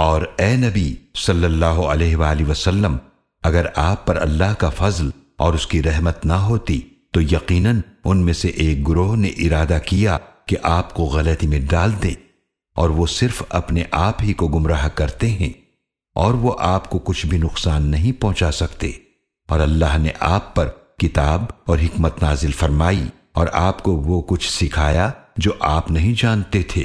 اور اے نبی صلی اللہ علیہ وآلہ وسلم، اگر آپ پر اللہ کا فضل اور اس کی رحمت نہ ہوتی، تو یقیناً ان میں سے ایک گروہ نے ارادہ کیا کہ آپ کو غلطی میں ڈال دیں، اور وہ صرف اپنے آپ ہی کو گمراہ کرتے ہیں، اور وہ آپ کو کچھ بھی نقصان نہیں پہنچا سکتے۔ اور اللہ نے آپ پر کتاب اور حکمت نازل فرمائی، اور آپ کو وہ کچھ سکھایا جو آپ نہیں جانتے تھے۔